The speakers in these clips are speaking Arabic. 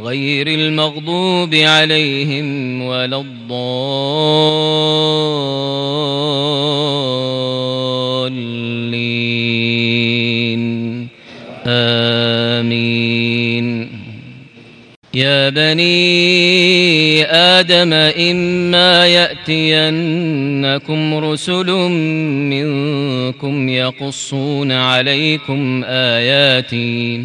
غير المغضوب عليهم ولا الضالين. آمين. يا بني آدم إما يأتينكم رسل منكم يقصون عليكم آياتي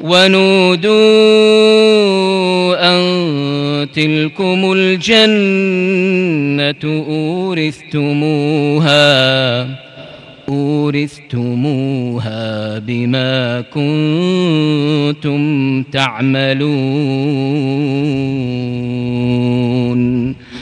ونودوا أن تلكم الجنة أورثتموها أورثتموها بما كنتم تعملون.